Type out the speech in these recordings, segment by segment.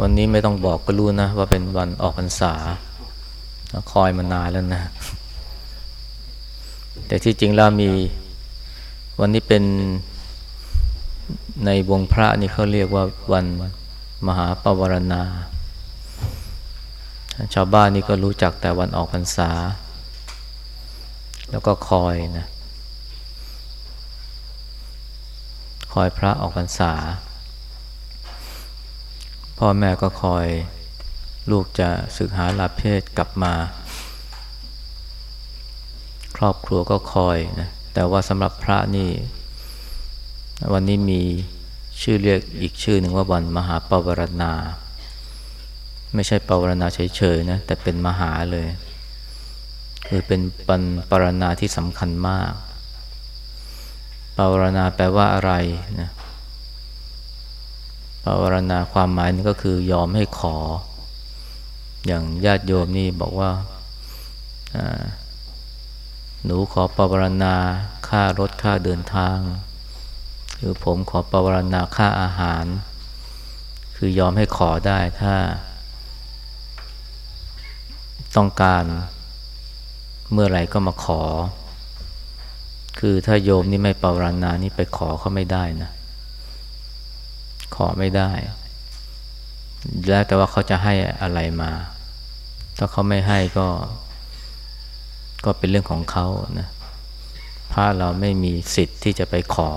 วันนี้ไม่ต้องบอกก็รู้นะ ว่าเป็นวันออกพรรษา คอยมานานแล้วนะ แต่ที่จริงแล้วมีวันนี้เป็นในวงพระนี่เขาเรียกว่าวันมหาปวารณา ชาวบ้านนี่ก็รู้จักแต่วันออกพรรษา แล้วก็คอยนะ คอยพระออกพรรษา พ่อแม่ก็คอยลูกจะศึกหาลาเพศกลับมา ครอบครัวก็คอยนะแต่ว่าสำหรับพระนี่ วันนี้มีชื่อเรียกอีกชื่อหนึ่งว่าวันมหาปวารณา ไม่ใช่ปวารณาเฉยๆนะแต่เป็นมหาเลย คือเป็นปันปรณาที่สำคัญมากปวารณาแปลว่าอะไรนะ ปวารณาความหมายนึงก็คือยอมให้ขอ อย่างญาติโยมนี่บอกว่า หนูขอปวารณาค่ารถค่าเดินทาง คือผมขอปวารณาค่าอาหาร คือยอมให้ขอได้ถ้า ต้องการเมื่อไหร่ก็มาขอ คือถ้าโยมนี่ไม่ปวารณานี่ไปขอเขาไม่ได้นะ ขอไม่ได้ แล้วแต่ว่าเขาจะให้อะไรมา ถ้าเขาไม่ให้ก็ ก็เป็นเรื่องของเขานะพระเราไม่มีสิทธิ์ที่จะไปขอ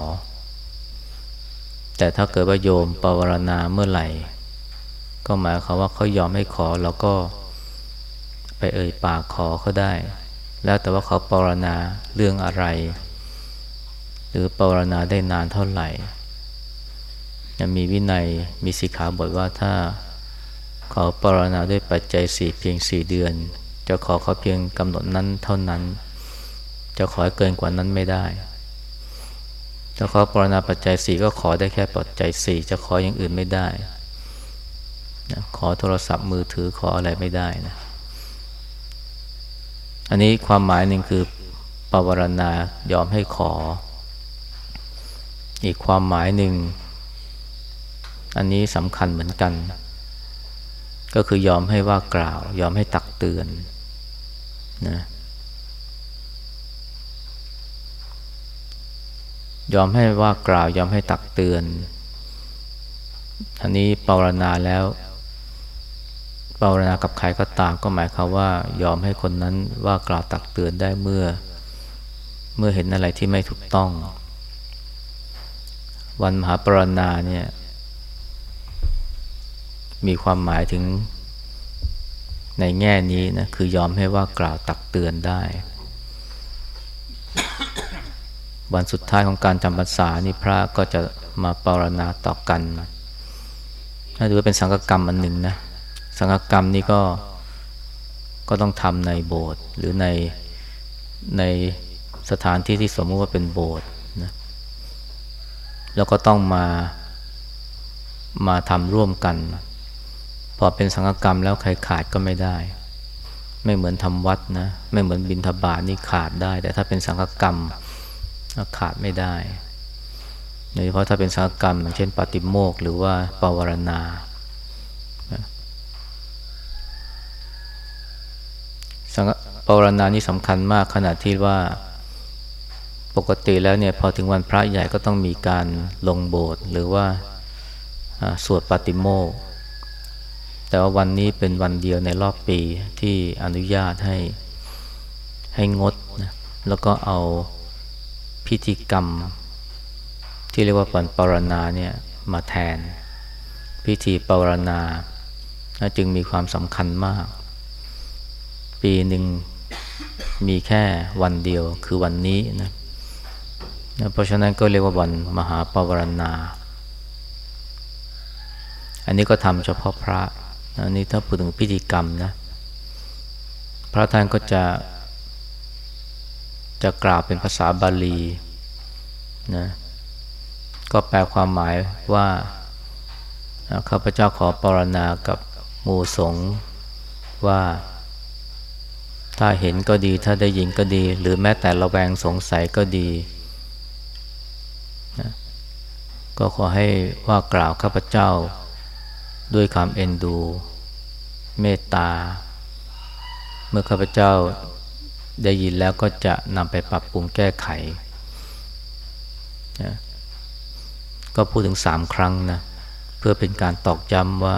แต่ถ้าเกิดว่าโยมปวารณาเมื่อไหร่ ก็หมายความว่าเขายอมให้ขอเราก็ไปเอ่ยปากขอเขาได้ แล้วแต่ว่าเขาปวารณาเรื่องอะไร หรือปวารณาได้นานเท่าไหร่ มีวินัยมีสิกขาบทว่าถ้าขาปรณาด้วยปัจจัยสี่เพียงสี่เดือน จะขอเขาเพียงกำหนดนั้นเท่านั้น จะขอเกินกว่านั้นไม่ได้ถ้าขอปรณาปัจจัยสี่ก็ขอได้แค่ปัจจัยสี่จะขออย่างอื่นไม่ได้นะขอโทรศัพท์มือถือขออะไรไม่ได้นะอันนี้ความหมายหนึ่งคือปวารณายอมให้ขอ อีกความหมายหนึ่ง อันนี้สำคัญเหมือนกัน ก็คือยอมให้ว่ากล่าว ยอมให้ตักเตือนนะยอมให้ว่ากล่าว ยอมให้ตักเตือน อันนี้ปรณาแล้วปรณากับใครก็ตามก็หมายความว่ายอมให้คนนั้นว่ากล่าวตักเตือนได้เมื่อ เมื่อเห็นอะไรที่ไม่ถูกต้อง วันมหาปรณาเนี่ย มีความหมายถึงในแง่นี้นะคือยอมให้ว่ากล่าวตักเตือนได้ วันสุดท้ายของการจำพรรษานี่พระก็จะมาปรณาต่อกันถ้าดูว่าเป็นสังฆกรรมอันหนึ่งนะสังฆกรรมนี่ก็ก็ต้องทำในโบสถ์หรือในในสถานที่ที่สมมติว่าเป็นโบสถ์นะแล้วก็ต้องมามาทำร่วมกันพ อเป็นสังฆกรรมแล้วใครขาดก็ไม่ได้ ไม่เหมือนทำวัดนะ ไม่เหมือนบิณฑบาตนี่ขาดได้ แต่ถ้าเป็นสังฆกรรมขาดไม่ได้โดยเฉพาะถ้าเป็นสังกรรมอย่างเช่นปฏิโมกหรือว่าปวารณา สังปวารณานี่สำคัญมากขนาดที่ว่าปกติแล้วเนี่ยพอถึงวันพระใหญ่ก็ต้องมีการลงโบสถ์หรือว่าสวดปฏิโมก แต่ว่าวันนี้เป็นวันเดียวในรอบปีที่อนุญาตให้ให้งดนะแล้วก็เอาพิธีกรรม ที่เรียกว่าปันปรณาเนี่ยมาแทน พิธีปรณาจึงมีความสำคัญมาก ปีหนึ่งมีแค่วันเดียวคือวันนี้นะเพราะฉะนั้นก็เรียกว่าวันมหาปวารณา อันนี้ก็ทำเฉพาะพระ อันนี้ถ้าพูดถึงพิธีกรรมนะ พระท่านก็จะจะกล่าวเป็นภาษาบาลีนะก็แปลความหมายว่าข้าพเจ้าขอปรณากับหมู่สงฆ์ว่า ถ้าเห็นก็ดีถ้าได้ยินก็ดี หรือแม้แต่ระแวงสงสัยก็ดีนะก็ขอให้ว่ากล่าวข้าพเจ้า ด้วยความเอ็นดู เมตตา เมื่อข้าพเจ้าได้ยินแล้วก็จะนำไปปรับปรุงแก้ไขนะก็พูดถึงสามครั้งนะ เพื่อเป็นการตอกย้ำว่า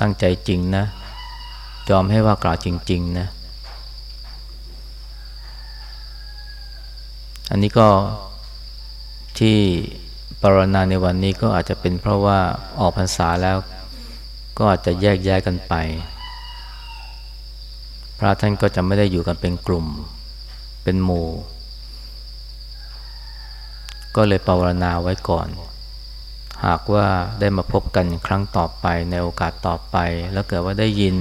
ตั้งใจจริงนะ ยอมให้ว่ากล่าวจริง ๆ นะ อันนี้ก็ที่ รณาในวันนี้ก็อาจจะเป็นเพราะว่าออกพรรษาแล้ว ก็อาจจะแยกแยกกันไป พระท่านก็จะไม่ได้อยู่กันเป็นกลุ่ม เป็นหมู่ ก็เลยปรณนาไว้ก่อน หากว่าได้มาพบกันครั้งต่อไปในโอกาสต่อไป แล้วเกิดว่าได้ยิน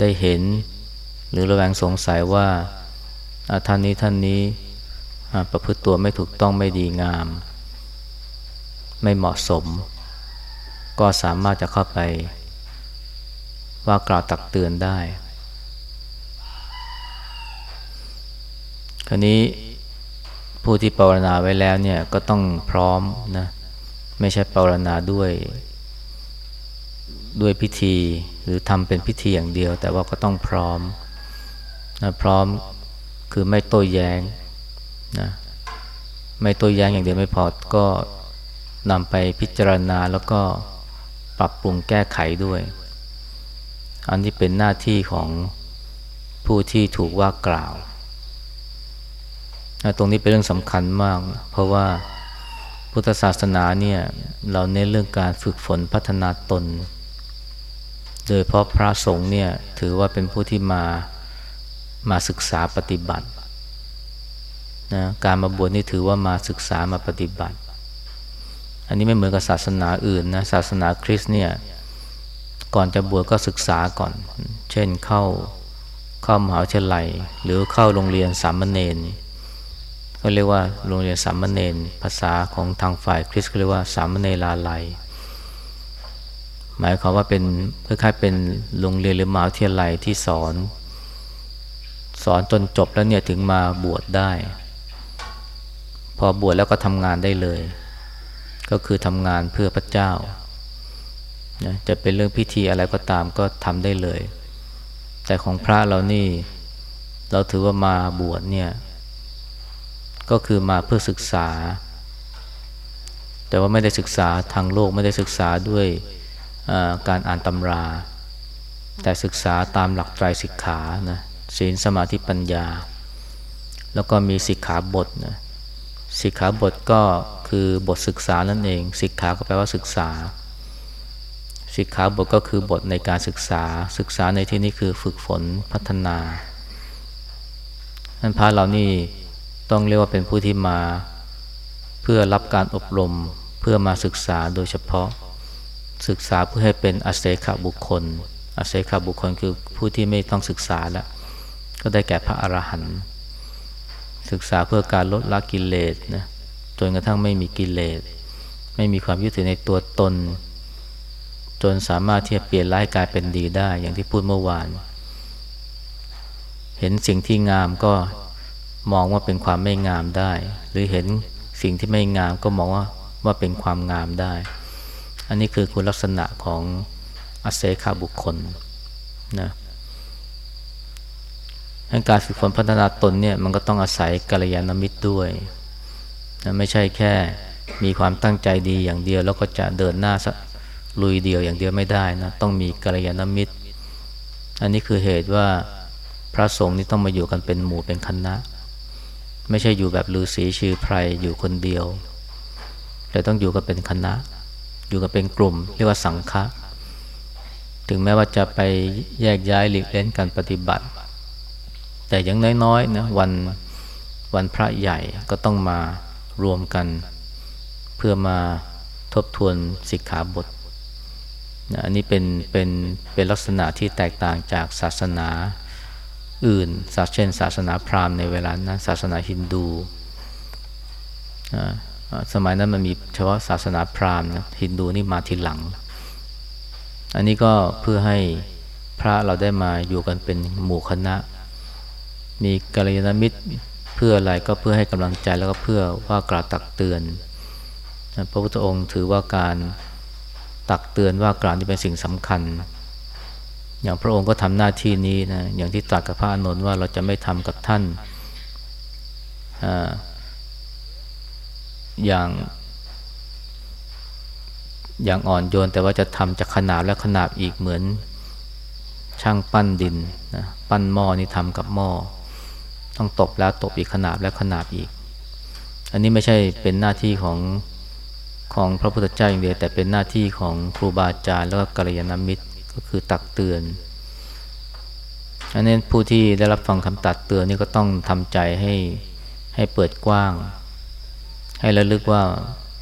ได้เห็น หรือระแวงสงสัยว่าท่านนี้ท่านนี้ประพฤติตัวไม่ถูกต้องไม่ดีงาม ไม่เหมาะสม ก็สามารถจะเข้าไป ว่ากล่าวตักเตือนได้ คราวนี้ผู้ที่ปรนนาไว้แล้วเนี่ยก็ต้องพร้อมนะไม่ใช่ปรนนาด้วย ด้วยพิธี หรือทำเป็นพิธีอย่างเดียว แต่ว่าก็ต้องพร้อมนะพร้อมคือไม่โต้แย้งนะไม่โต้แย้งอย่างเดียวไม่พอก็ นำไปพิจารณาแล้วก็ปรับปรุงแก้ไขด้วย อันนี้เป็นหน้าที่ของผู้ที่ถูกว่ากล่าว ตรงนี้เป็นเรื่องสำคัญมาก เพราะว่าพุทธศาสนาเนี่ยเราเน้นเรื่องการฝึกฝนพัฒนาตน โดยเพราะพระสงฆ์เนี่ยถือว่าเป็นผู้ที่มามาศึกษาปฏิบัตินะการมาบวชนี่ถือว่ามาศึกษามาปฏิบัติ อันนี้ไม่เหมือนกับศาสนาอื่นนะศาสนาคริสต์เนี่ยก่อนจะบวชก็ศึกษาก่อน เช่นเข้าเข้ามหาวิทยาลัย หรือเข้าโรงเรียนสามเณรก็เรียกว่าโรงเรียนสามเณรภาษาของทางฝ่ายคริสต์เรียกว่าสามเณรลาลัยหมายความว่าเป็นคล้ายๆเป็นโรงเรียนหรือมหาวิทยาลัยที่สอน สอนจนจบแล้วเนี่ยถึงมาบวชได้ พอบวชแล้วก็ทำงานได้เลย ก็คือทำงานเพื่อพระเจ้านะจะเป็นเรื่องพิธีอะไรก็ตามก็ทำได้เลย แต่ของพระเรานี่ เราถือว่ามาบวชเนี่ย ก็คือมาเพื่อศึกษา แต่ว่าไม่ได้ศึกษาทางโลกไม่ได้ศึกษาด้วยการอ่านตำรา แต่ศึกษาตามหลักไตรสิกขานะศีลสมาธิปัญญา แล้วก็มีสิกขาบทนะสิกขาบทก็ คือบทศึกษานั่นเองสิกขาก็แปลว่าศึกษา สิกขาบทก็คือบทในการศึกษา ศึกษาในที่นี้คือฝึกฝนพัฒนาท่านพระเรานี่ต้องเรียกว่าเป็นผู้ที่มาเพื่อรับการอบรมเพื่อมาศึกษาโดยเฉพาะศึกษาเพื่อให้เป็นอาเซขบุคคลอาเซขบุคคลคือผู้ที่ไม่ต้องศึกษาแล้ว ก็ได้แก่พระอรหันต์ศึกษาเพื่อการลดละกิเลสนะ นกระทั่งไม่มีกิเลส ไม่มีความยึดถือในตัวตน จนสามารถที่จะเปลี่ยนร้ายกลายเป็นดีได้ อย่างที่พูดเมื่อวาน เห็นสิ่งที่งามก็มองว่าเป็นความไม่งามได้ หรือเห็นสิ่งที่ไม่งามก็มองว่าว่าเป็นความงามได้ อันนี้คือคุณลักษณะของอาเซคาบุคคลนะการฝึกฝนพัฒนาตนเนี่ยมันก็ต้องอาศัยกัลยาณมิตรด้วย นะไม่ใช่แค่มีความตั้งใจดีอย่างเดียว แล้วก็จะเดินหน้าลุยเดียวอย่างเดียวไม่ได้นะต้องมีกัลยาณมิตร อันนี้คือเหตุว่าพระสงฆ์นี่ต้องมาอยู่กันเป็นหมู่เป็นคณะ ไม่ใช่อยู่แบบฤาษีชื่อไพรอยู่คนเดียว แต่ต้องอยู่กันเป็นคณะ อยู่กันเป็นกลุ่ม เรียกว่าสังฆะถึงแม้ว่าจะไปแยกย้ายหลีกเล่นการปฏิบัติ แต่อย่างน้อยๆนะวันวันพระใหญ่ก็ต้องมา รวมกัน เพื่อมาทบทวนสิกขาบทนะอันนี้เป็นเป็นเป็นลักษณะที่แตกต่างจากศาสนาอื่นเช่น ศาสนาพราหมณ์ในเวลานั้นศาสนาฮินดูสมัยนั้นมันมีเฉพาะศาสนาพราหมณ์นะฮินดูนี่มาทีหลัง อันนี้ก็เพื่อให้พระเราได้มาอยู่กันเป็นหมู่คณะ มีกัลยาณมิตร พื่ออะไรก็เพื่อให้กำลังใจแล้วก็เพื่อว่ากล่าวตักเตือนพระพุทธองค์ถือว่าการตักเตือนว่ากล่าวนี่เป็นสิ่งสำคัญ อย่างพระองค์ก็ทำหน้าที่นี้นะอย่างที่ตรัสกับพระอานนท์ว่าเราจะไม่ทำกับท่านอย่าง อย่างอ่อนโยนแต่ว่าจะทำจะขนาบและขนาบอีกเหมือนช่างปั้นดินนะปั้นหม้อนี่ทำกับหม้อ ต้องตบแล้วตบอีกขนาบและขนาบอีก อันนี้ไม่ใช่เป็นหน้าที่ของของพระพุทธเจ้าอย่างเดียวแต่เป็นหน้าที่ของครูบาอาจารย์แล้วก็กัลยาณมิตรก็คือตักเตือน อันนี้ผู้ที่ได้รับฟังคำตักเตือนนี่ก็ต้องทำใจให้ให้เปิดกว้าง ให้ระลึกว่า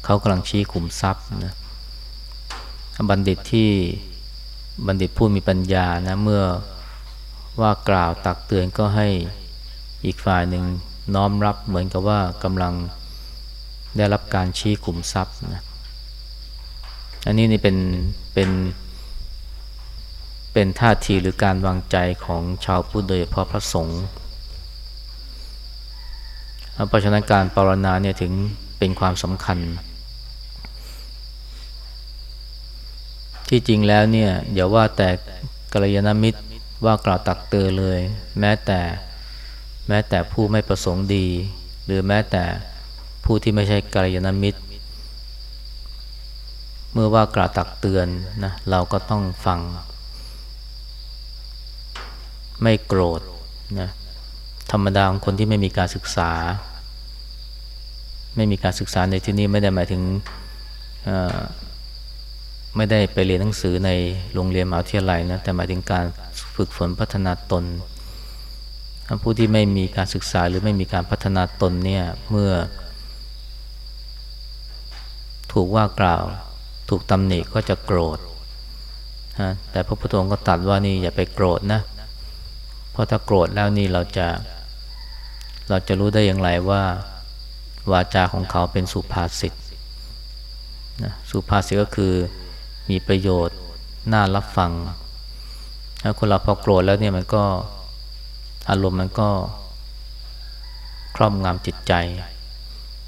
เขากำลังชี้ขุมทรัพย์นะบัณฑิตที่บัณฑิตผู้มีปัญญานะเมื่อว่ากล่าวตักเตือนก็ให้ อีกฝ่ายหนึ่งน้อมรับเหมือนกับว่ากำลังได้รับการชี้ขุมทรัพย์นะอันนี้นี่เป็นเป็น เป็นท่าทีหรือการวางใจของชาวพุทธโดยเฉพาะพระสงฆ์เพราะฉะนั้นการปรนนาเนี่ยถึงเป็นความสำคัญ ที่จริงแล้วเนี่ยอย่าว่าแต่กัลยาณมิตรว่ากล่าวตักเตือนเลย แม้แต่ แม้แต่ผู้ไม่ประสงค์ดี หรือแม้แต่ผู้ที่ไม่ใช่กัลยาณมิตร เมื่อว่ากล่าวตักเตือนนะเราก็ต้องฟัง ไม่โกรธนะธรรมดาของคนที่ไม่มีการศึกษา ไม่มีการศึกษาในที่นี้ไม่ได้หมายถึงไม่ได้ไปเรียนหนังสือในโรงเรียนมหาวิทยาลัยนะแต่หมายถึงการฝึกฝนพัฒนาตน ผู้ที่ไม่มีการศึกษาหรือไม่มีการพัฒนาตนเนี่ยเมื่อ ถูกว่ากล่าว ถูกตำหนิก็จะโกรธฮะแต่พระพุทธองค์ก็ตัดว่านี่อย่าไปโกรธนะ เพราะถ้าโกรธแล้วนี่เราจะ เราจะรู้ได้อย่างไรว่า วาจาของเขาเป็นสุภาษิตนะสุภาษิตก็คือมีประโยชน์น่ารับฟังแล้วคนเราพอโกรธแล้วเนี่ยมันก็ อารมณ์มันก็ครอบงำจิตใจ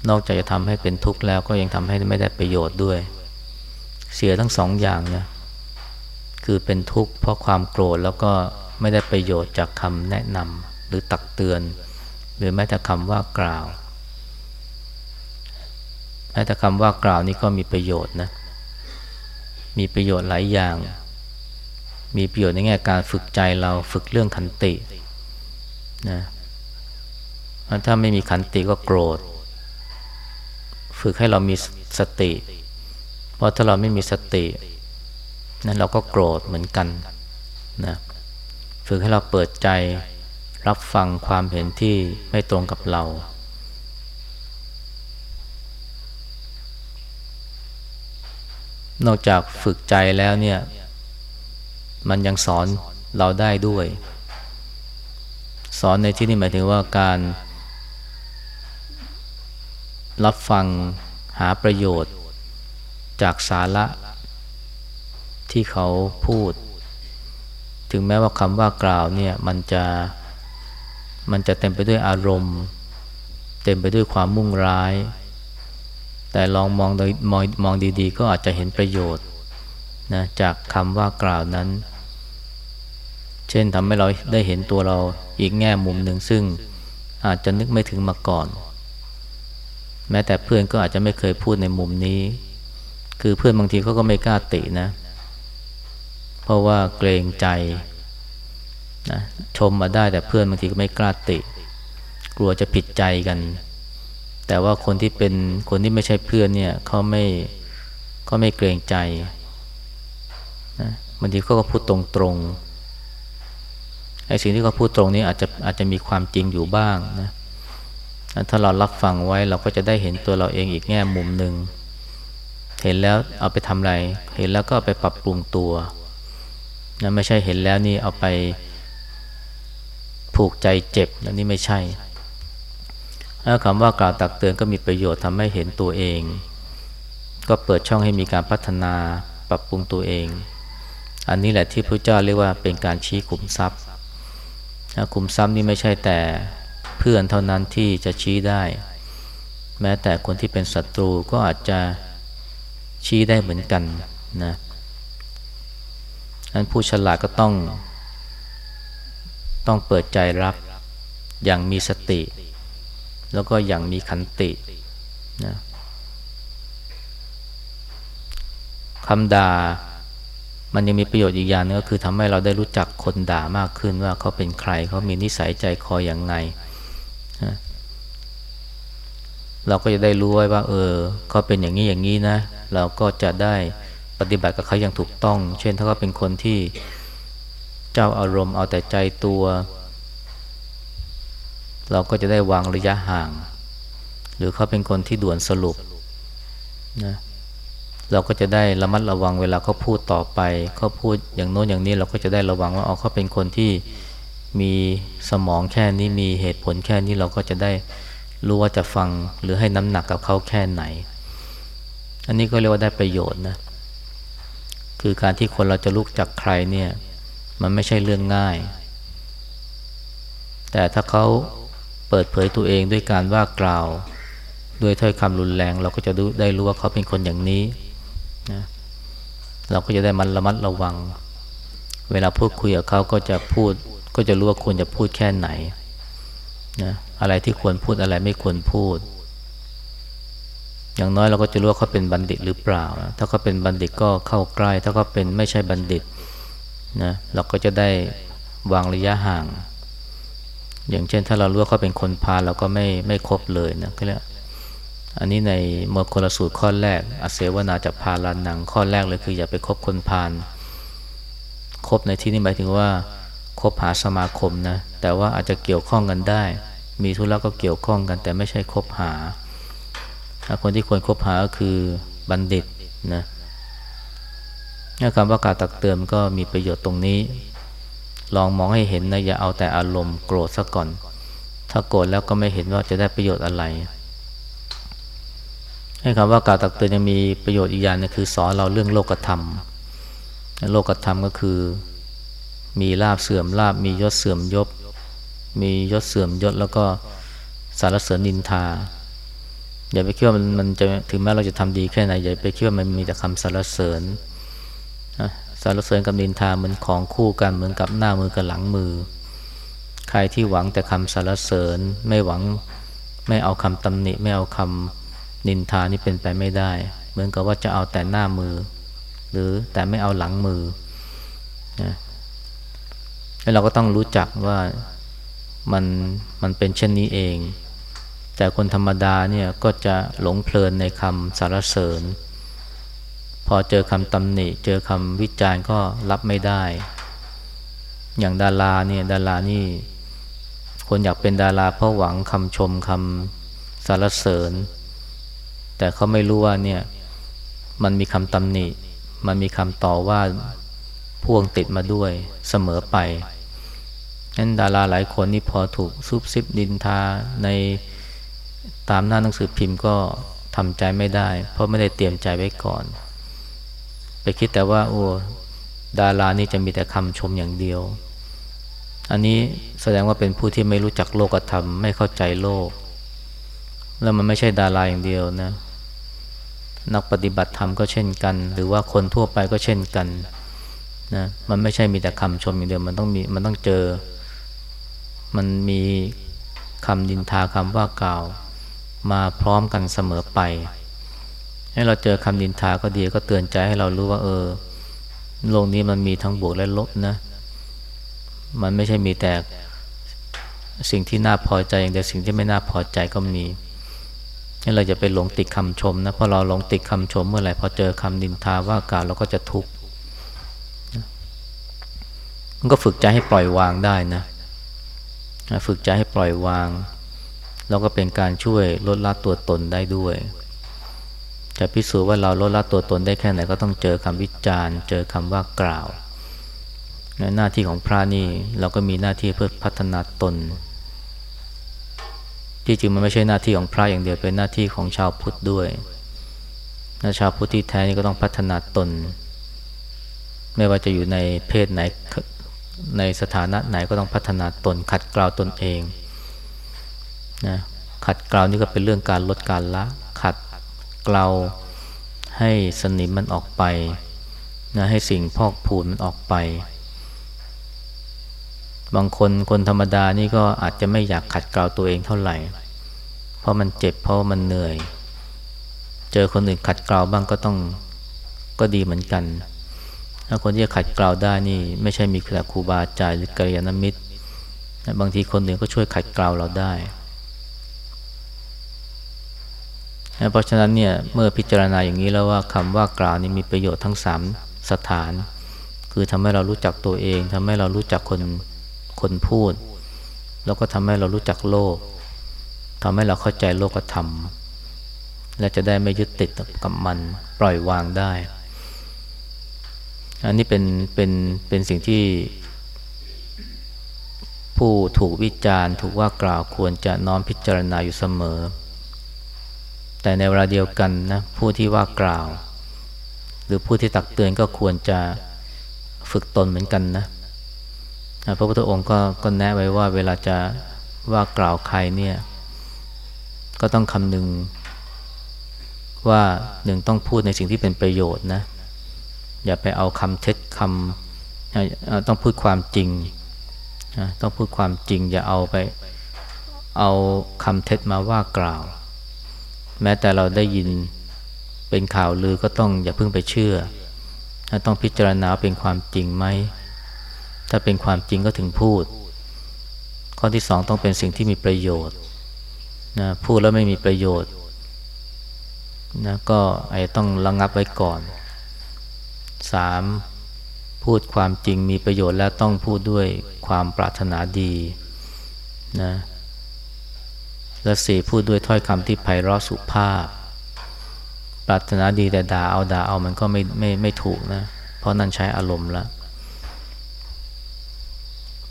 นอกจากจะทำให้เป็นทุกข์แล้วก็ยังทำให้ไม่ได้ประโยชน์ด้วย เสียทั้งสองอย่างนะคือเป็นทุกข์เพราะความโกรธแล้วก็ไม่ได้ประโยชน์จากคำแนะนำหรือตักเตือน หรือแม้แต่คำว่ากล่าว แม้แต่คำว่ากล่าวนี่ก็มีประโยชน์นะมีประโยชน์หลายอย่าง มีประโยชน์ในแง่การฝึกใจเราฝึกเรื่องขันติ นะถ้าไม่มีขันติก็โกรธ ฝึกให้เรามีสติ เพราะถ้าเราไม่มีสตินั้นเราก็โกรธเหมือนกันนะฝึกให้เราเปิดใจรับฟังความเห็นที่ไม่ตรงกับเรา นอกจากฝึกใจแล้วเนี่ย มันยังสอนเราได้ด้วย สอนในที่นี้หมายถึงว่าการรับฟังหาประโยชน์ จากสาระที่เขาพูด ถึงแม้ว่าคำว่ากล่าวเนี่ยมันจะมันจะเต็มไปด้วยอารมณ์ เต็มไปด้วยความมุ่งร้าย แต่ลองมองโดยมองมองดีๆ ก็อาจจะเห็นประโยชน์นะจากคำว่ากล่าวนั้น เช่นทำให้เราได้เห็นตัวเราอีกแง่มุมหนึ่งซึ่งอาจจะนึกไม่ถึงมาก่อน แม้แต่เพื่อนก็อาจจะไม่เคยพูดในมุมนี้ คือเพื่อนบางทีเขาก็ไม่กล้าตินะ เพราะว่าเกรงใจนะชมมาได้แต่เพื่อนบางทีก็ไม่กล้าติ กลัวจะผิดใจกัน แต่ว่าคนที่เป็นคนที่ไม่ใช่เพื่อนเนี่ยเขาไม่เขาไม่เกรงใจนะบางทีเขาก็พูดตรงๆ ไอ้สิ่งที่เขาพูดตรงนี้อาจจะอาจจะมีความจริงอยู่บ้างนะถ้าเรารับฟังไว้เราก็จะได้เห็นตัวเราเองอีกแง่มุมหนึ่งเห็นแล้วเอาไปทำอะไร เห็นแล้วก็ไปปรับปรุงตัวนะไม่ใช่เห็นแล้วนี่เอาไปผูกใจเจ็บนะนี่ไม่ใช่คำว่ากล่าวตักเตือนก็มีประโยชน์ทำให้เห็นตัวเอง ก็เปิดช่องให้มีการพัฒนาปรับปรุงตัวเอง อันนี้แหละที่พระเจ้าเรียกว่าเป็นการชี้ขุมทรัพย์ ขุมทรัพย์นี่ไม่ใช่แต่เพื่อนเท่านั้นที่จะชี้ได้ แม้แต่คนที่เป็นศัตรูก็อาจจะชี้ได้เหมือนกันนะนั้นผู้ฉลาดก็ต้อง ต้องเปิดใจรับอย่างมีสติ แล้วก็อย่างมีขันตินะคำด่า มันยังมีประโยชน์อีกอย่างนึงก็คือทำให้เราได้รู้จักคนด่ามากขึ้นว่าเขาเป็นใครเขามีนิสัยใจคออย่างไงเราก็จะได้รู้ไว้ว่า เออเขาเป็นอย่างนี้อย่างนี้นะ เราก็จะได้ปฏิบัติกับเขาอย่างถูกต้อง เช่นถ้าเขาเป็นคนที่เจ้าอารมณ์เอาแต่ใจตัว เราก็จะได้วางระยะห่าง หรือเขาเป็นคนที่ด่วนสรุปนะเเราก็จะได้ระมัดระวังเวลาเขาพูดต่อไปเขาพูดอย่างโน้นอย่างนี้เราก็จะได้ระวังว่าอ๋อเขาเป็นคนที่มีสมองแค่นี้มีเหตุผลแค่นี้เราก็จะได้รู้ว่าจะฟังหรือให้น้ำหนักกับเขาแค่ไหน อันนี้ก็เรียกว่าได้ประโยชน์นะคือการที่คนเราจะลุกจากใครเนี่ย มันไม่ใช่เรื่องง่าย แต่ถ้าเขาเปิดเผยตัวเองด้วยการว่ากล่าว ด้วยถ้อยคำรุนแรง เราก็จะได้รู้ว่าเขาเป็นคนอย่างนี้ นะเราก็จะได้มันระมัดระวัง เวลาพูดคุยกับเขาก็จะพูด ก็จะรู้ว่าควรจะพูดแค่ไหนนะอะไรที่ควรพูดอะไรไม่ควรพูด อย่างน้อยเราก็จะรู้ว่าเขาเป็นบัณฑิตหรือเปล่า ถ้าเขาเป็นบัณฑิตก็เข้าใกล้ ถ้าเขาเป็นไม่ใช่บัณฑิตนะเราก็จะได้วางระยะห่าง อย่างเช่นถ้าเรารู้ว่าเขาเป็นคนพาเราก็ไม่ไม่คบเลยนะก็เรียก อันนี้ในเมรคนสูตรข้อแรก อเสวนาจากพาลานังข้อแรกเลยคืออย่าไปคบคนพาลคบในที่นี้หมายถึงว่าคบหาสมาคมนะ แต่ว่าอาจจะเกี่ยวข้องกันได้ มีธุระก็เกี่ยวข้องกัน แต่ไม่ใช่คบหา คนที่ควรคบหาก็คือบัณฑิตนะนี่คำว่าการตักเตือนก็มีประโยชน์ตรงนี้ ลองมองให้เห็นนะอย่าเอาแต่อารมณ์โกรธซะก่อน ถ้าโกรธแล้วก็ไม่เห็นว่าจะได้ประโยชน์อะไร ให้คำว่ากล่าวตักเตือนยังมีประโยชน์อีกอย่างนึงคือสอนเราเรื่องโลกธรรม โลกธรรมก็คือ มีลาบเสื่อมลาบมียศเสื่อมยศ มียศเสื่อมยศแล้วก็สารเสริญนินทา อย่าไปคิดว่ามันมันจะถึงแม้เราจะทำดีแค่ไหนอย่าไปคิดว่ามันมีแต่คำสารเสริญสารเสริญกับนินทาเหมือนของคู่กันเหมือนกับหน้ามือกับหลังมือ ใครที่หวังแต่คำสารเสริญไม่หวังไม่เอาคำตำหนิไม่เอาคำ นินทานี่เป็นไปไม่ได้ เหมือนกับว่าจะเอาแต่หน้ามือ หรือแต่ไม่เอาหลังมือนะแล้วเราก็ต้องรู้จักว่ามันมันเป็นเช่นนี้เอง แต่คนธรรมดาเนี่ยก็จะหลงเพลินในคำสารเสริญ พอเจอคำตำหนิ เจอคำวิจารณ์ก็รับไม่ได้ อย่างดาราเนี่ยดารานี่คนอยากเป็นดาราเพราะหวังคำชมคำสารเสริญ แต่เขาไม่รู้ว่าเนี่ยมันมีคำตำหนิ มันมีคำต่อว่าพ่วงติดมาด้วยเสมอไปนั้นดาราหลายคนนี่พอถูกซุบซิบดินทาในตามหน้าหนังสือพิมพ์ก็ทำใจไม่ได้ เพราะไม่ได้เตรียมใจไว้ก่อน ไปคิดแต่ว่า โอ้ดารานี่จะมีแต่คำชมอย่างเดียว อันนี้แสดงว่าเป็นผู้ที่ไม่รู้จักโลกธรรม ไม่เข้าใจโลก แล้วมันไม่ใช่ดาราอย่างเดียวนะ นักปฏิบัติธรรมก็เช่นกัน หรือว่าคนทั่วไปก็เช่นกันนะมันไม่ใช่มีแต่คำชมอย่างเดียวมันต้องมีมันต้องเจอ มันมีคำดินทาคำว่ากล่าว มาพร้อมกันเสมอไป ให้เราเจอคำดินทาก็ดีก็เตือนใจให้เรารู้ว่า เออ โลกนี้มันมีทั้งบวกและลบนะ มันไม่ใช่มีแต่สิ่งที่น่าพอใจอย่างเดียวสิ่งที่ไม่น่าพอใจก็มี เราจะไปหลงติดคำชมนะพอเราหลงติดคำชมเมื่อไหร่พอเจอคำดินทาว่ากล่าวเราก็จะทุกข์มันก็ฝึกใจให้ปล่อยวางได้นะ ฝึกใจให้ปล่อยวางเราก็เป็นการช่วยลดละตัวตนได้ด้วย จะพิสูจน์ว่าเราลดละตัวตนได้แค่ไหนก็ต้องเจอคำวิจารณ์ เจอคำว่ากล่าว หน้าที่ของพระนี่เราก็มีหน้าที่เพื่อพัฒนาตน จริงมันไม่ใช่หน้าที่ของพระอย่างเดียวเป็นหน้าที่ของชาวพุทธด้วยนะชาวพุทธที่แท้นี่ก็ต้องพัฒนาตน ไม่ว่าจะอยู่ในเพศไหนในสถานะไหนก็ต้องพัฒนาตน ขัดเกลาตนเองนะขัดเกลานี่ก็เป็นเรื่องการลดการละ ขัดเกลาให้สนิมมันออกไปนะให้สิ่งพอกพูนมันออกไป บางคนคนธรรมดานี่ก็อาจจะไม่อยากขัดเกลาตัวเองเท่าไหร่ เพราะมันเจ็บเพราะมันเหนื่อย เจอคนอื่นขัดเกลาบ้างก็ต้องก็ดีเหมือนกัน ถ้าคนที่จะขัดเกลาได้นี่ ไม่ใช่มีแต่ครูบาอาจารย์หรือกัลยาณมิตร บางทีคนอื่นก็ช่วยขัดเกลาเราได้ เพราะฉะนั้นเนี่ยเมื่อพิจารณาอย่างนี้แล้วว่าคำว่ากล่าวนี่มีประโยชน์ทั้งสามสถาน คือทำให้เรารู้จักตัวเองทำให้เรารู้จักคน คนพูด แล้วก็ทำให้เรารู้จักโลกทำให้เราเข้าใจโลกธรรม และจะได้ไม่ยึดติดกับมันปล่อยวางได้ อันนี้เป็นเป็นเป็นสิ่งที่ ผู้ถูกวิจารณ์ถูกว่ากล่าวควรจะน้อมพิจารณาอยู่เสมอ แต่ในเวลาเดียวกันนะผู้ที่ว่ากล่าว หรือผู้ที่ตักเตือนก็ควรจะฝึกตนเหมือนกันนะ พระพุทธองค์ก็ก็แนะไว้ว่าเวลาจะว่ากล่าวใครเนี่ย ก็ต้องคำนึงว่าหนึ่งต้องพูดในสิ่งที่เป็นประโยชน์นะ อย่าไปเอาคำเท็จคำต้องพูดความจริง ต้องพูดความจริง อย่าเอาไป เอาคำเท็จมาว่ากล่าว แม้แต่เราได้ยินเป็นข่าวลือก็ต้องอย่าเพิ่งไปเชื่อ ต้องพิจารณาเป็นความจริงไหม ถ้าเป็นความจริงก็ถึงพูด ข้อที่สองต้องเป็นสิ่งที่มีประโยชน์นะพูดแล้วไม่มีประโยชน์นะก็อาจจะต้องระงงับไว้ก่อนสามพูดความจริงมีประโยชน์แล้วต้องพูดด้วยความปรารถนาดีนะและสี่พูดด้วยถ้อยคำที่ไพเราะสุภาพ ปรารถนาดีแต่ด่าเอาด่าเอามันก็ไม่ไม่ไม่ถูกนะ เพราะนั่นใช้อารมณ์ละ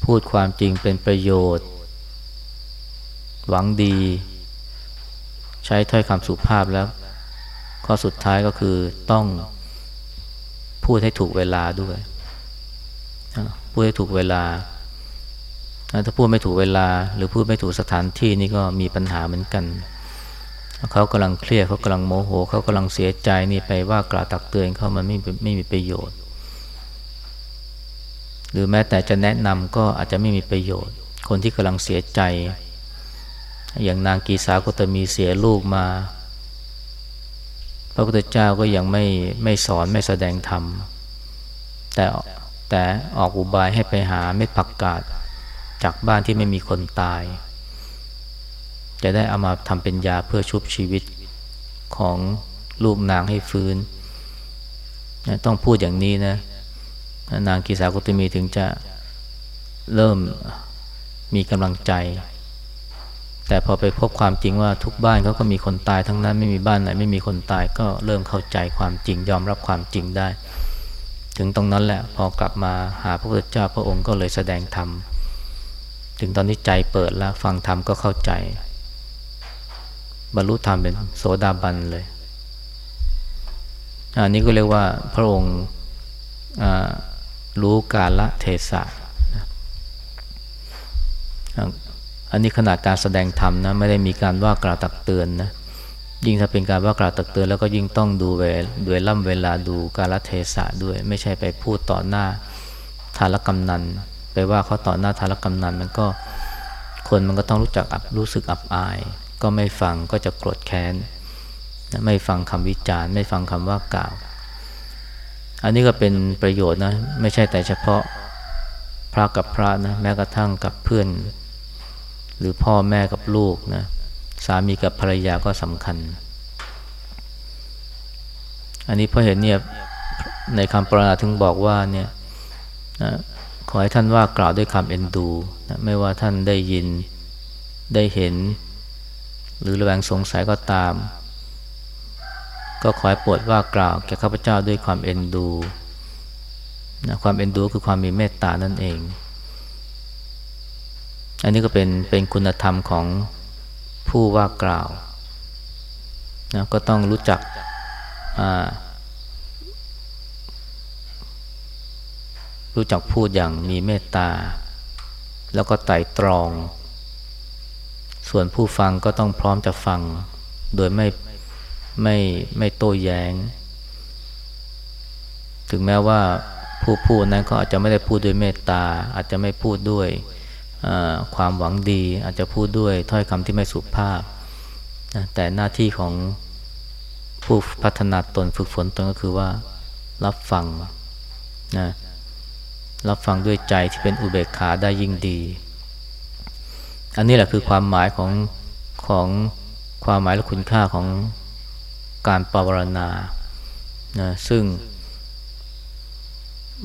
พูดความจริงเป็นประโยชน์ หวังดี ใช้ถ้อยคำสุภาพแล้ว ข้อสุดท้ายก็คือต้องพูดให้ถูกเวลาด้วย พูดให้ถูกเวลา ถ้าพูดไม่ถูกเวลา หรือพูดไม่ถูกสถานที่นี่ก็มีปัญหาเหมือนกัน เขากำลังเครียดเขากำลังโมโห เขากำลังเสียใจนี่ไปว่ากล่าวตักเตือนเขามันไม่ไม่มีประโยชน์ หรือแม้แต่จะแนะนำก็อาจจะไม่มีประโยชน์ คนที่กำลังเสียใจ อย่างนางกีสาก็จะมีเสียลูกมา พระพุทธเจ้าก็ยังไม่ไม่สอนไม่แสดงธรรม แต่แต่ออกอุบายให้ไปหาเม็ดผักกาดจากบ้านที่ไม่มีคนตาย จะได้เอามาทำเป็นยาเพื่อชุบชีวิตของลูกนางให้ฟื้น ต้องพูดอย่างนี้นะ นางกีสากุตมีถึงจะเริ่มมีกำลังใจ แต่พอไปพบความจริงว่าทุกบ้านเขาก็มีคนตายทั้งนั้นไม่มีบ้านไหนไม่มีคนตายก็เริ่มเข้าใจความจริงยอมรับความจริงได้ ถึงตรงนั้นแหละพอกลับมาหาพระพุทธเจ้าพระองค์ก็เลยแสดงธรรมถึงตอนนี้ใจเปิดแล้วฟังธรรมก็เข้าใจ บรรลุธรรมเป็นโสดาบันเลยอันนี้ก็เรียกว่าพระองค์ รู้กาละเทศะอันนี้ขนาดการแสดงธรรมนะไม่ได้มีการว่ากล่าวตักเตือนนะยิ่งถ้าเป็นการว่ากล่าวตักเตือนแล้วก็ยิ่งต้องดูเวด้วยล่ำเวลาดูกาลเทศะด้วย ไม่ใช่ไปพูดต่อหน้าทารกำนันไปว่าเขาต่อหน้าทารกำนันมันก็คนมันก็ต้องรู้จักอับรู้สึกอับอาย ก็ไม่ฟังก็จะโกรธแค้นไม่ฟังคำวิจารณ์ ไม่ฟังคำว่ากล่าว อันนี้ก็เป็นประโยชน์นะ ไม่ใช่แต่เฉพาะพระกับพระนะ แม้กระทั่งกับเพื่อน หรือพ่อแม่กับลูกนะ สามีกับภรรยาก็สำคัญ อันนี้พอเห็นเนี่ยในคำปรนนาถึงบอกว่าเนี่ยขอให้ท่านว่ากล่าวด้วยคำเอ็นดูนะไม่ว่าท่านได้ยินได้เห็น หรือระแวงสงสัยก็ตาม ก็ขอให้ปวดว่ากล่าวแก่ข้าพเจ้าด้วยความเอ็นดูนะความเอ็นดูคือความมีเมตตานั่นเอง อันนี้ก็เป็นเป็นคุณธรรมของผู้ว่ากล่าวนะก็ต้องรู้จักรู้จักพูดอย่างมีเมตตา แล้วก็ไต่ตรอง ส่วนผู้ฟังก็ต้องพร้อมจะฟัง โดยไม่ ไม่ไม่โต้แยง้ง ถึงแม้ว่าผู้พูดนั้นก็อาจจะไม่ได้พูดด้วยเมตตา อาจจะไม่พูดด้วยความหวังดี อาจจะพูดด้วยถ้อยคำที่ไม่สุภาพ แต่หน้าที่ของผู้พัฒนาตนฝึกฝนตนก็คือว่า รับฟังนะรับฟังด้วยใจที่เป็นอุเบกขาได้ยิ่งดี อันนี้แหละคือความหมายของของความหมายและคุณค่าของ การปรารณานะซึ่ง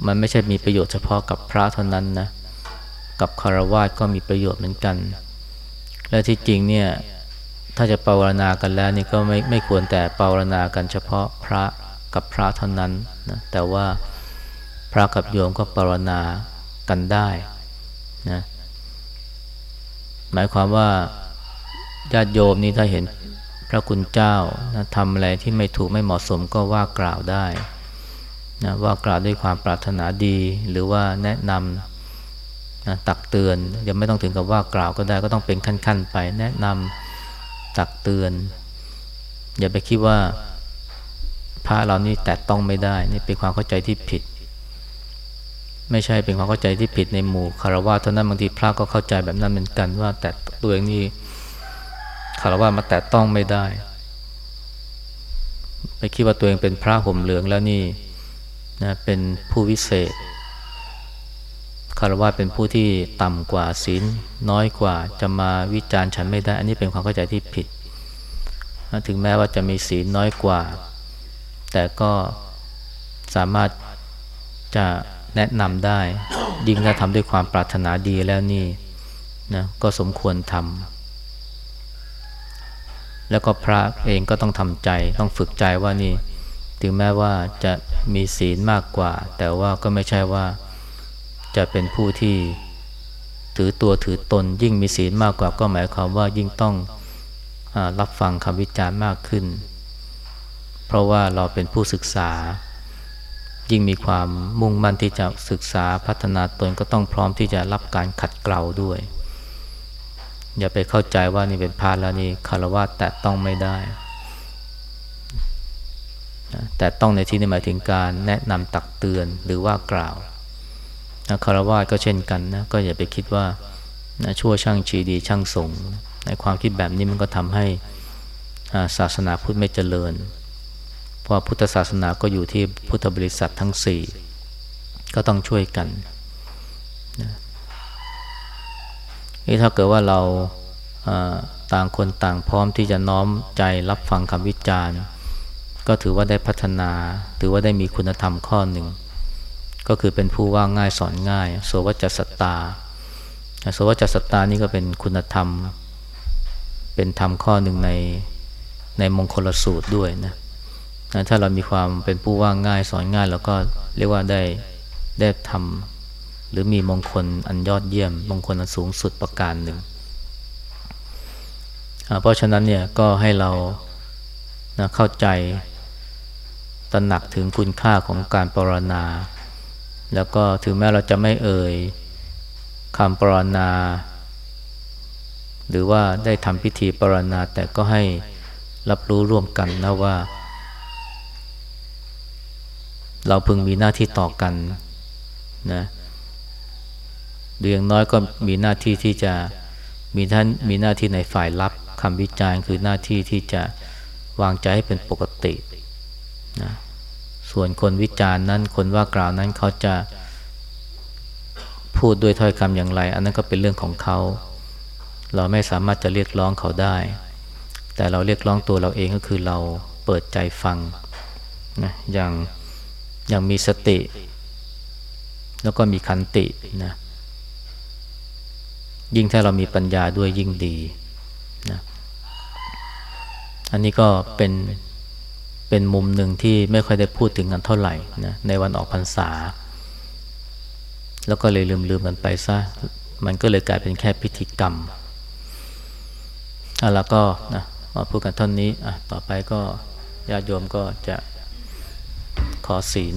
มันไม่ใช่มีประโยชน์เฉพาะกับพระเท่านั้นนะกับคารวะก็มีประโยชน์เหมือนกัน และที่จริงเนี่ยถ้าจะปรารณากันแล้วนี่ก็ไม่ไม่ควรแต่ปรารณากันเฉพาะพระกับพระเท่านั้นนะแต่ว่าพระกับโยมก็ปรารณากันได้นะหมายความว่าญาติโยมนี่ถ้าเห็น พระคุณเจ้านะทำอะไรที่ไม่ถูกไม่เหมาะสมก็ว่ากล่าวได้นะว่ากล่าวด้วยความปรารถนาดี หรือว่าแนะนำนะตักเตือนยังไม่ต้องถึงกับว่ากล่าวก็ได้ก็ต้องเป็นขั้น ๆ ไป แนะนำตักเตือน อย่าไปคิดว่าพระเรานี่แตะต้องไม่ได้นี่เป็นความเข้าใจที่ผิด ไม่ใช่เป็นความเข้าใจที่ผิดในหมู่คารวะเท่านั้นบางทีพระก็เข้าใจแบบนั้นเหมือนกันว่าแต่ตัวเองนี่ คารวะมาแตะต้องไม่ได้ ไปคิดว่าตัวเองเป็นพระห่มเหลืองแล้วนี่นะเป็นผู้วิเศษคารวะเป็นผู้ที่ต่ำกว่าศีลน้อยกว่าจะมาวิจารณ์ฉันไม่ได้ อันนี้เป็นความเข้าใจที่ผิด ถึงแม้ว่าจะมีศีลน้อยกว่า แต่ก็สามารถจะแนะนำได้ ยิ่งถ้าทำด้วยความปรารถนาดีแล้วนี่นะก็สมควรทำ แล้วก็พระเองก็ต้องทำใจ ต้องฝึกใจว่านี่ ถึงแม้ว่าจะมีศีลมากกว่า แต่ว่าก็ไม่ใช่ว่าจะเป็นผู้ที่ถือตัวถือตน ยิ่งมีศีลมากกว่า ก็หมายความว่ายิ่งต้องอรับฟังคำวิจารณ์มากขึ้น เพราะว่าเราเป็นผู้ศึกษา ยิ่งมีความมุ่งมั่นที่จะศึกษาพัฒนาตนก็ต้องพร้อมที่จะรับการขัดเกลาด้วย อย่าไปเข้าใจว่านี่เป็นพาแล้วนี่คารวะแตะต้องไม่ได้แต่ต้องในที่นี้หมายถึงการแนะนำตักเตือนหรือว่ากล่าวนะคารวะก็เช่นกันนะก็อย่าไปคิดว่านะชั่วช่างชีดีช่างสงในความคิดแบบนี้มันก็ทำให้ศาสนาพุทธไม่เจริญ เพราะพุทธศาสนาก็อยู่ที่พุทธบริษัททั้งสี่ก็ต้องช่วยกันนะนี่ ถ้าเกิดว่าเราต่างคนต่างพร้อมที่จะน้อมใจรับฟังคำวิจารณ์ ก็ถือว่าได้พัฒนา ถือว่าได้มีคุณธรรมข้อหนึ่ง ก็คือเป็นผู้ว่าง่ายสอนง่าย โสวจัสตา โสวจัสตานี่ก็เป็นคุณธรรม เป็นธรรมข้อหนึ่งในในมงคลสูตรด้วยนะถ้าเรามีความเป็นผู้ว่าง่ายสอนง่าย แล้วก็เรียกว่าได้ได้ทำ หรือมีมงคลอันยอดเยี่ยม มงคลอันสูงสุดประการหนึ่ง เพราะฉะนั้นเนี่ยก็ให้เรานะเข้าใจตระหนักถึงคุณค่าของการปรนนา แล้วก็ถึงแม้เราจะไม่เอ่ยคำปรนนา หรือว่าได้ทำพิธีปรนนา แต่ก็ให้รับรู้ร่วมกันนะว่า เราพึงมีหน้าที่ต่อกันนะเรียงน้อยก็มีหน้าที่ที่จะมีท่านมีหน้าที่ในฝ่ายรับคำวิจารณ์ คือหน้าที่ที่จะวางใจให้เป็นปกตินะส่วนคนวิจารณ์นั้นคนว่ากล่าวนั้นเขาจะพูดด้วยถ้อยคำอย่างไร อันนั้นก็เป็นเรื่องของเขา เราไม่สามารถจะเรียกร้องเขาได้ แต่เราเรียกร้องตัวเราเองก็คือเราเปิดใจฟังนะอย่างอย่างมีสติ แล้วก็มีคันตินะ ยิ่งถ้าเรามีปัญญาด้วยยิ่งดีนะอันนี้ก็เป็นเป็นมุมหนึ่งที่ไม่ค่อยได้พูดถึงกันเท่าไหร่นะในวันออกพรรษา แล้วก็เลยลืมๆกันไปซะ มันก็เลยกลายเป็นแค่พิธีกรรมอะแล้วก็นะมาพูดกันท่อนนี้อะต่อไปก็ญาติโยมก็จะขอศีล